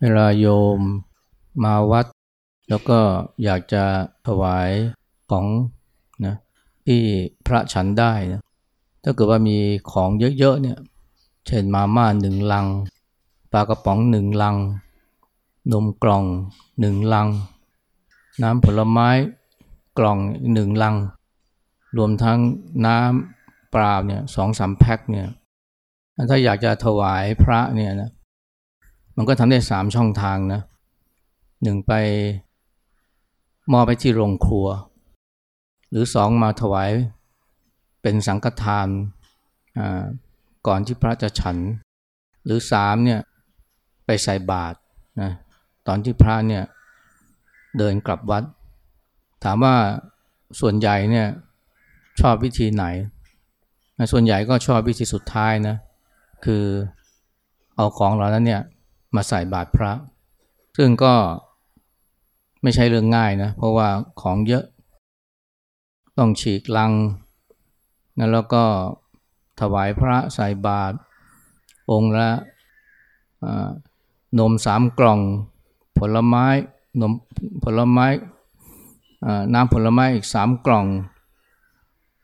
เวลาโยมมาวัด แล้วก็อยากจะถวายของนะที่พระฉันได้นะถ้าเกิดว่ามีของเยอะๆเนี่ย เช่นมาม่าหนึ่งลัง ปลากระป๋องหนึ่งลัง นมกล่องหนึ่งลัง น้ำผลไม้กล่องหนึ่งลัง รวมทั้งน้ำเปล่าเนี่ยสองสามแพ็คเนี่ย ถ้าอยากจะถวายพระเนี่ยนะ มันก็ทำได้สามช่องทางนะหนึ่งไปมอบไปที่โรงครัว หรือสองมาถวายเป็นสังฆทานก่อนที่พระจะฉัน หรือสามเนี่ยไปใส่บาตรนะตอนที่พระเนี่ยเดินกลับวัด ถามว่าส่วนใหญ่เนี่ยชอบวิธีไหน ส่วนใหญ่ก็ชอบวิธีสุดท้ายนะคือเอาของเหล่านั้นเนี่ย มาใส่บาตรพระ ซึ่งก็ไม่ใช่เรื่องง่ายนะ เพราะว่าของเยอะ ต้องฉีกลังนะแล้วก็ถวายพระใส่บาตรองค์ละนมสามกล่อง ผลไม้นมผลไม้น้ำผลไม้อีกสามกล่อง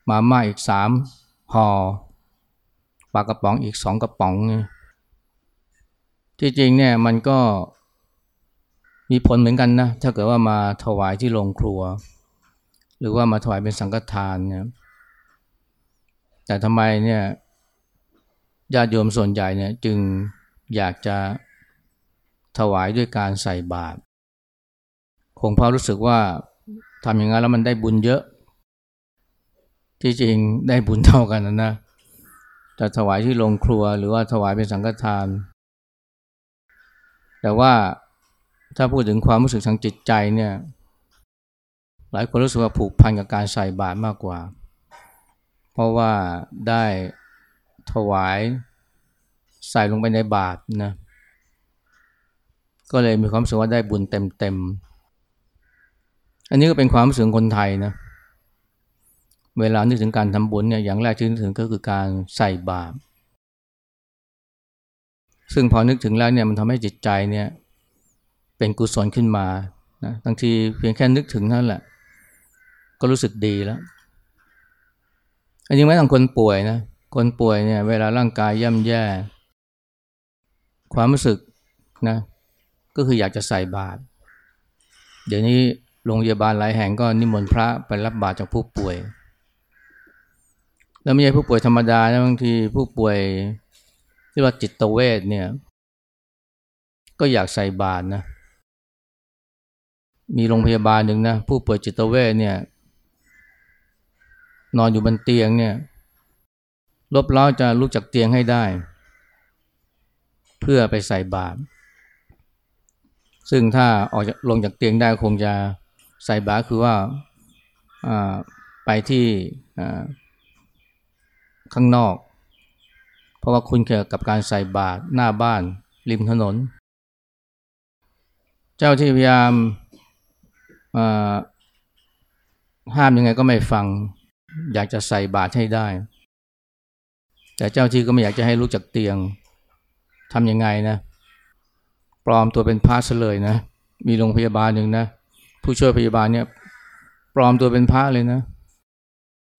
มาม่าอีกสามห่อปลากระป๋องอีกสองกระป๋อง ที่จริงเนี่ยมันก็มีผลเหมือนกันนะถ้าเกิดว่ามาถวายที่โรงครัว หรือว่ามาถวายเป็นสังฆทานเนี่ยแต่ทำไมเนี่ยญาติโยมส่วนใหญ่เนี่ยจึงอยากจะถวายด้วยการใส่บาตรคงเพราะรู้สึกว่าทำอย่างนั้นแล้วมันได้บุญเยอะ ที่จริงได้บุญเท่ากันนะนะจะถวายที่โรงครัวหรือว่าถวายเป็นสังฆทาน แต่ว่าถ้าพูดถึงความรู้สึกทางจิตใจเนี่ย หลายคนรู้สึกว่าผูกพันกับการใส่บาตรมากกว่า เพราะว่าได้ถวายใส่ลงไปในบาตรนะ ก็เลยมีความรู้สึกว่าได้บุญเต็มๆอันนี้ก็เป็นความรู้สึกคนไทยนะ เวลานึกถึงการทำบุญเนี่ยอย่างแรกที่นึกถึงก็คือการใส่บาตร ซึ่งพอนึกถึงแล้วเนี่ยมันทำให้จิตใจเนี่ยเป็นกุศลขึ้นมานะบางทีเพียงแค่นึกถึงนั่นแหละ ก็รู้สึกดีแล้วอันนี้ไม่ต้องคนป่วยนะคนป่วยเนี่ย เวลาร่างกายย่ำแย่ ความรู้สึกนะก็คืออยากจะใส่บาตรเดี๋ยวนี้โรงพยาบาลหลายแห่งก็นิมนต์พระไปรับบาตรจากผู้ป่วย แล้วไม่ใช่ผู้ป่วยธรรมดานะบางทีผู้ป่วย ที่ว่าจิตเวทเนี่ย ก็อยากใส่บาตรนะ มีโรงพยาบาลหนึ่งนะ ผู้ป่วยจิตเวทเนี่ย นอนอยู่บนเตียงเนี่ย ลบล้อจะลุกจากเตียงให้ได้ เพื่อไปใส่บาตรซึ่งถ้าออกจากลงจากเตียงได้คงจะใส่บาตรคือว่าไปที่ข้างนอก ราะว่าคุณเกี่ยวกับการใส่บาตรหน้าบ้าน ริมถนน เจ้าที่พยายามห้ามยังไงก็ไม่ฟัง อยากจะใส่บาตรให้ได้ แต่เจ้าที่ก็ไม่อยากจะให้ลุกจากเตียงทำยังไงนะปลอมตัวเป็นพระเลยนะ มีโรงพยาบาลหนึ่งนะ ผู้ช่วยพยาบาลเนี่ยปลอมตัวเป็นพระเลยนะ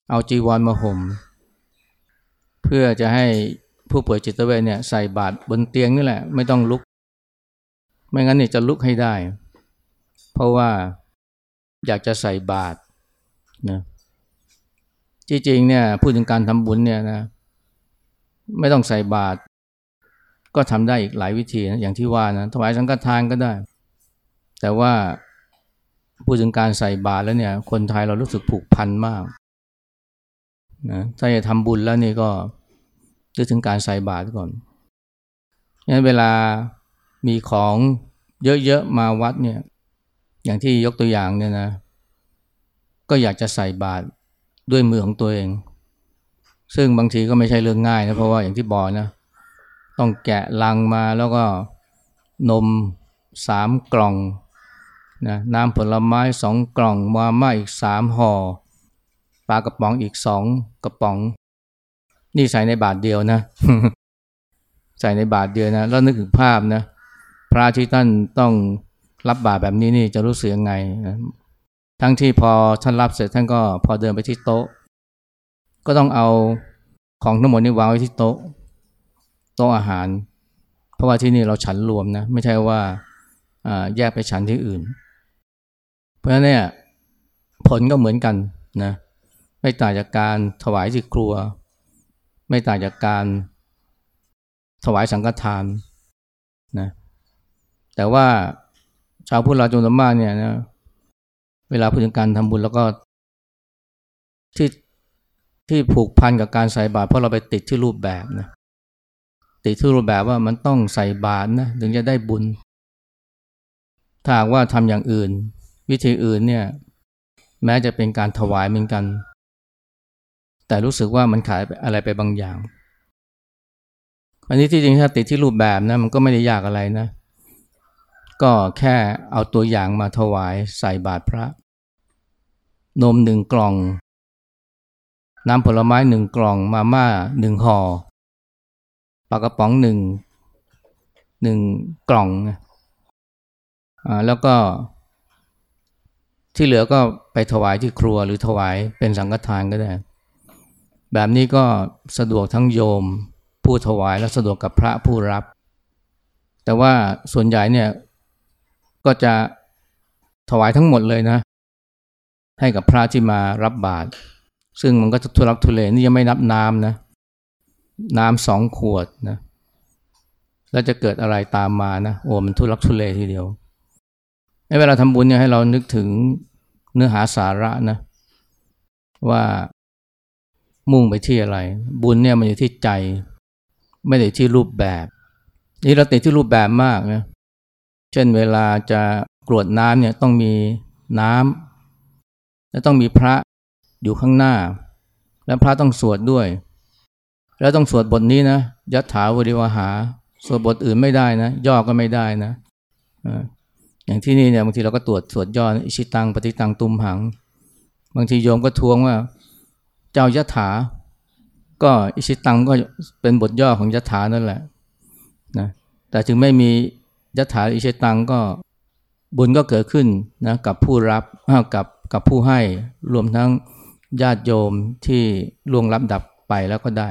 เอาจีวรมาห่ม เพื่อจะให้ ผู้ป่วยจิตเวชเนี่ยใส่บาตรบนเตียงนี่แหละ ไม่ต้องลุก ไม่งั้นเนี่ยจะลุกให้ได้ เพราะว่าอยากจะใส่บาตรนะจริงๆเนี่ยพูดถึงการทำบุญเนี่ยนะไม่ต้องใส่บาตรก็ทำได้อีกหลายวิธีนะอย่างที่ว่านะถวายสังฆทานก็ได้ แต่ว่าพูดถึงการใส่บาตรแล้วเนี่ย คนไทยเรารู้สึกผูกพันมากนะถ้าจะทำบุญแล้วนี่ก็ นึกถึงการใส่บาตรก่อนงั้นเวลามีของเยอะๆมาวัดเนี่ยอย่างที่ยกตัวอย่างเนี่ยนะก็อยากจะใส่บาตรด้วยมือของตัวเอง ซึ่งบางทีก็ไม่ใช่เรื่องง่ายนะเพราะว่าอย่างที่บอกนะต้องแกะลังมาแล้วก็นมสามกล่องนะน้ำผลไม้สองกล่องมาม่าอีกสามห่อปลากระป๋องอีกสองกระป๋อง นี่ใส่ในบาทเดียวนะ ใส่ในบาทเดียวนะ แล้วนึกถึงภาพนะ พระที่ท่านต้องรับบาตรแบบนี้นี่จะรู้สึกยังไงนะทั้งที่พอท่านรับเสร็จท่านก็พอเดินไปที่โต๊ะ ก็ต้องเอาของทั้งหมดนี้วางไว้ที่โต๊ะ โต๊ะอาหาร เพราะว่าที่นี่เราฉันรวมนะ ไม่ใช่ว่าแยกไปฉันที่อื่น เพราะฉะนั้นเนี่ยผลก็เหมือนกันนะ ไม่ต่างจากการถวายที่ครัว ไม่ต่างจากการถวายสังฆทานนะแต่ว่าชาวพุทธเราจำนวนมากเนี่ยนะเวลาพูดถึงการทำบุญแล้วก็ที่ที่ผูกพันกับการใส่บาตรเพราะเราไปติดที่รูปแบบนะติดที่รูปแบบว่ามันต้องใส่บาตรนะถึงจะได้บุญ ถ้าหากว่าทำอย่างอื่น วิธีอื่นเนี่ย แม้จะเป็นการถวายเหมือนกัน แต่รู้สึกว่ามันขายอะไรไปบางอย่าง อันนี้ที่จริงถ้าติดที่รูปแบบนะมันก็ไม่ได้ยากอะไรนะ ก็แค่เอาตัวอย่างมาถวายใส่บาตรพระ นมหนึ่งกล่อง น้ำผลไม้หนึ่งกล่องมาม่าหนึ่งห่อปลากระป๋องหนึ่งหนึ่งกล่องอ่าแล้วก็ ที่เหลือก็ไปถวายที่ครัวหรือถวายเป็นสังฆทานก็ได้ แบบนี้ก็สะดวกทั้งโยมผู้ถวายและสะดวกกับพระผู้รับ แต่ว่าส่วนใหญ่เนี่ยก็จะถวายทั้งหมดเลยนะ ให้กับพระที่มารับบาตรซึ่งมันก็ทุรักทุเลนี่ยังไม่นับน้ำนะ น้ำสองขวดนะแล้วจะเกิดอะไรตามมานะโอ้มันทุรักทุเลทีเดียวในเวลาทำบุญเนี่ยให้เรานึกถึงเนื้อหาสาระนะว่า มุ่งไปที่อะไร บุญเนี่ยมันอยู่ที่ใจ ไม่ได้ที่รูปแบบ นี่เราติดที่รูปแบบมากนะเช่นเวลาจะกรวดน้ำเนี่ยต้องมีน้ำและต้องมีพระอยู่ข้างหน้า และพระต้องสวดด้วย แล้วต้องสวดบทนี้นะยัตถาวริวหา สวดบทอื่นไม่ได้นะ ย่อก็ไม่ได้นะอย่างที่นี่เนี่ยบางทีเราก็ตรวจสวดย่ออิชิตังปฏิตังตุมหัง บางทีโยมก็ทวงว่า เจ้ายะถา ก็อิชิตังก็เป็นบทย่อของยะถานั่นแหละนะแต่ถึงไม่มียถาอิเชตังก็บุญก็เกิดขึ้นนะกับผู้รับกับกับผู้ให้รวมทั้งญาติโยมที่ล่วงรับดับไปแล้วก็ได้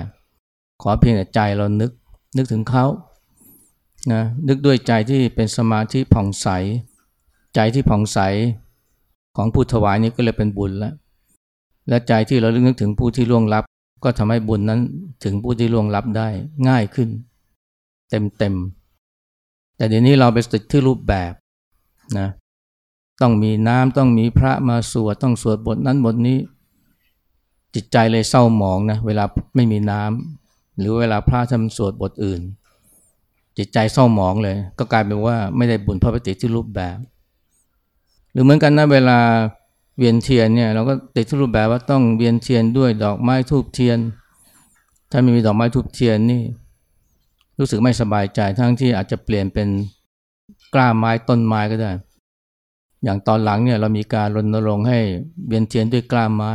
ขอเพียงแต่ใจเรานึกนึกถึงเขานะนึกด้วยใจที่เป็นสมาธิผ่องใส ใจที่ผ่องใสของผู้ถวายนี้ก็เลยเป็นบุญแล้ว และใจที่เราลึกนึกถึงผู้ที่ล่วงลับ ก็ทำให้บุญนั้นถึงผู้ที่ล่วงลับได้ง่ายขึ้น เต็มเต็มแต่เดี๋ยวนี้เราไปติดที่รูปแบบนะต้องมีน้ำต้องมีพระมาสวดต้องสวดบทนั้นบทนี้ จิตใจเลยเศร้าหมองนะเวลาไม่มีน้ำหรือเวลาพระทำสวดบทอื่น จิตใจเศร้าหมองเลย ก็กลายเป็นว่าไม่ได้บุญเพราะไปติดที่รูปแบบ หรือเหมือนกันนะเวลา เวียนเทียนเนี่ยเราก็ติดที่รูปแบบว่าต้องเวียนเทียนด้วยดอกไม้ทูบเทียน ถ้าไม่มีดอกไม้ทูบเทียนนี่ รู้สึกไม่สบายใจทั้งที่อาจจะเปลี่ยนเป็นกล้าไม้ต้นไม้ก็ได้ อย่างตอนหลังเนี่ยเรามีการรณรงค์ให้เวียนเทียนด้วยกล้าไม้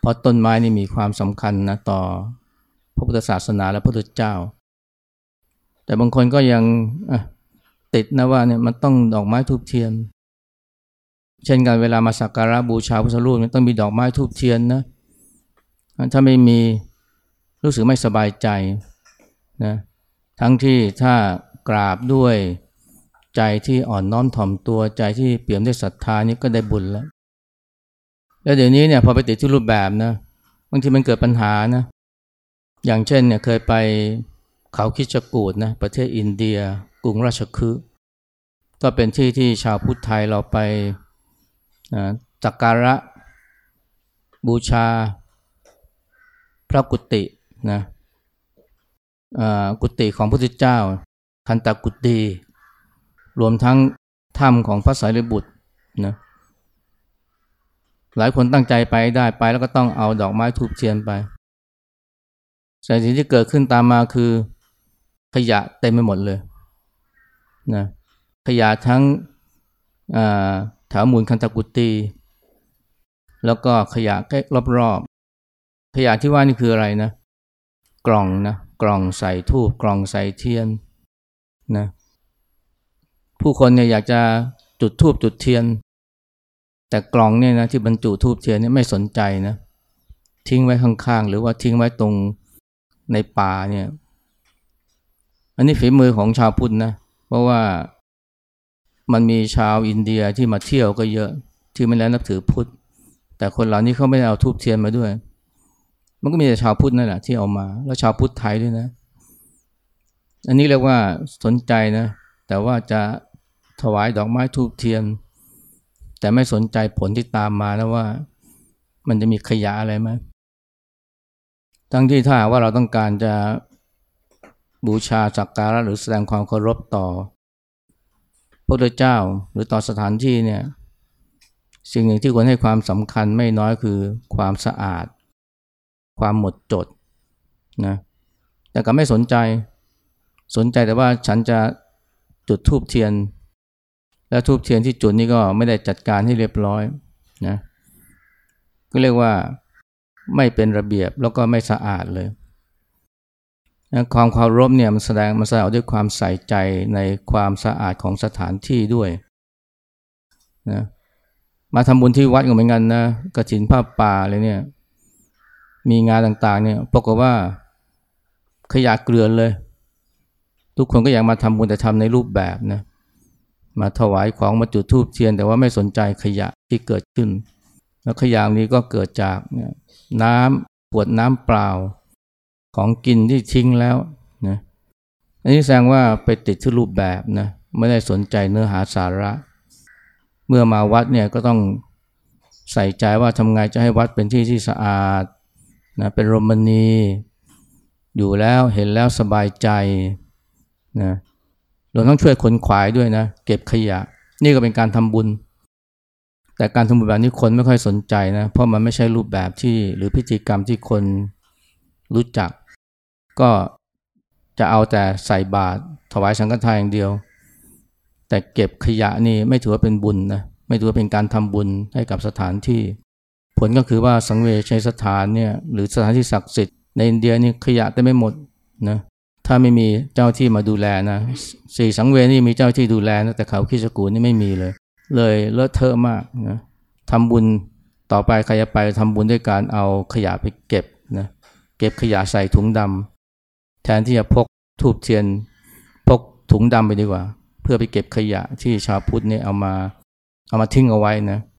เพราะต้นไม้นี่มีความสำคัญนะต่อพระพุทธศาสนาและพระพุทธเจ้า แต่บางคนก็ยังติดนะว่าเนี่ยมันต้องดอกไม้ทูบเทียน เช่นกันเวลามาสักการะบูชาพระรูปต้องมีดอกไม้ทูบเทียนนะ ถ้าไม่มีรู้สึกไม่สบายใจนะทั้งที่ถ้ากราบด้วยใจที่อ่อนน้อมถ่อมตัวใจที่เปี่ยมด้วยศรัทธานี่ก็ได้บุญแล้ว แล้วเดี๋ยวนี้เนี่ยพอไปติดที่รูปแบบนะบางทีมันเกิดปัญหานะอย่างเช่นเนี่ยเคยไปเขาคิจกูดนะประเทศอินเดีย กรุงราชคฤห์ก็เป็นที่ที่ชาวพุทธไทยเราไป จักการะบูชา พระกุตินะกุฏิของพระพุทธเจ้า คันตกุฏิรวมทั้งถ้ำของพระสายรบุตรนะหลายคนตั้งใจไปได้ไปแล้วก็ต้องเอาดอกไม้ทูบเทียนไปแต่สิ่งที่เกิดขึ้นตามมาคือขยะเต็มไปหมดเลยนะขยะทั้ง แถวมูลคันตกุฏิแล้วก็ขยะแค่รอบๆ ขยะที่ว่านี่คืออะไรนะ กล่องนะ กล่องใส่ทูบกล่องใส่เทียนนะ ผู้คนเนี่ยอยากจะจุดธูปจุดเทียน แต่กล่องเนี่ยนะที่บรรจุธูปเทียนเนี่ยไม่สนใจนะ ทิ้งไว้ข้างๆ หรือว่าทิ้งไว้ตรงในป่าเนี่ย อันนี้ฝีมือของชาวพุทธนะ เพราะว่า มันมีชาวอินเดียที่มาเที่ยวก็เยอะที่ไม่ได้นับถือพุทธ แต่คนเหล่านี้เขาไม่ได้เอาธูปเทียนมาด้วย มันก็มีแต่ชาวพุทธนั่นแหละที่เอามา แล้วชาวพุทธไทยด้วยนะ อันนี้เรียกว่าสนใจนะ แต่ว่าจะถวายดอกไม้ธูปเทียน แต่ไม่สนใจผลที่ตามมาแล้วว่า มันจะมีขยะอะไรไหมทั้งที่ถ้าว่าเราต้องการจะบูชาสักการะหรือแสดงความเคารพต่อ พระพุทธเจ้าหรือต่อสถานที่เนี่ยสิ่งหนึ่งที่ควรให้ความสำคัญไม่น้อยคือความสะอาด ความหมดจดนะแต่ก็ไม่สนใจ สนใจแต่ว่าฉันจะจุดทูบเทียน และทูบเทียนที่จุดนี้ก็ไม่ได้จัดการให้เรียบร้อยนะก็เรียกว่าไม่เป็นระเบียบแล้วก็ไม่สะอาดเลย นะความเคารพเนี่ยมันแสดงมันแสดงด้วยความใส่ใจในความสะอาดของสถานที่ด้วยนะมาทำบุญที่วัดก็เหมือนกันนะกระถินผ้าป่าอะไรเนี่ยมีงานต่างๆเนี่ยปรากฏว่าขยะเกลือนเลย ทุกคนก็อยากมาทำบุญแต่ทำในรูปแบบนะมาถวายของมาจุดธูปเทียน แต่ว่าไม่สนใจขยะที่เกิดขึ้น แล้วขยะนี้ก็เกิดจากน้ำขวดน้ำเปล่า ของกินที่ทิ้งแล้วนะอันนี้แสดงว่าไปติดที่รูปแบบนะไม่ได้สนใจเนื้อหาสาระ เมื่อมาวัดเนี่ยก็ต้องใส่ใจว่าทำไงจะให้วัดเป็นที่ที่สะอาดนะเป็นรมณี อยู่แล้วเห็นแล้วสบายใจนะเราต้องช่วยคนขวายด้วยนะเก็บขยะ นี่ก็เป็นการทำบุญ แต่การทำบุญแบบนี้คนไม่ค่อยสนใจนะเพราะมันไม่ใช่รูปแบบที่หรือพิธีกรรมที่คนรู้จัก ก็จะเอาแต่ใส่บาตรถวายสังฆทานอย่างเดียว แต่เก็บขยะนี่ไม่ถือว่าเป็นบุญนะไม่ถือว่าเป็นการทำบุญให้กับสถานที่ ผลก็คือว่าสังเวชสถานเนี่ยหรือสถานที่ศักดิ์สิทธิ์ในอินเดียนี่ขยะเต็มไม่หมดนะถ้าไม่มีเจ้าที่มาดูแลนะสี่สังเวชนี่มีเจ้าที่ดูแลนะแต่เขาคิชกูนี่ไม่มีเลย เลยเลอะเทอะมากนะทำบุญต่อไปใครจะไปทำบุญด้วยการเอาขยะไปเก็บนะเก็บขยะใส่ถุงดำ แทนที่จะพกทูบเทียน พกถุงดำไปดีกว่า เพื่อไปเก็บขยะที่ชาวพุทธเนี่ยเอามาเอามาทิ้งเอาไว้นะ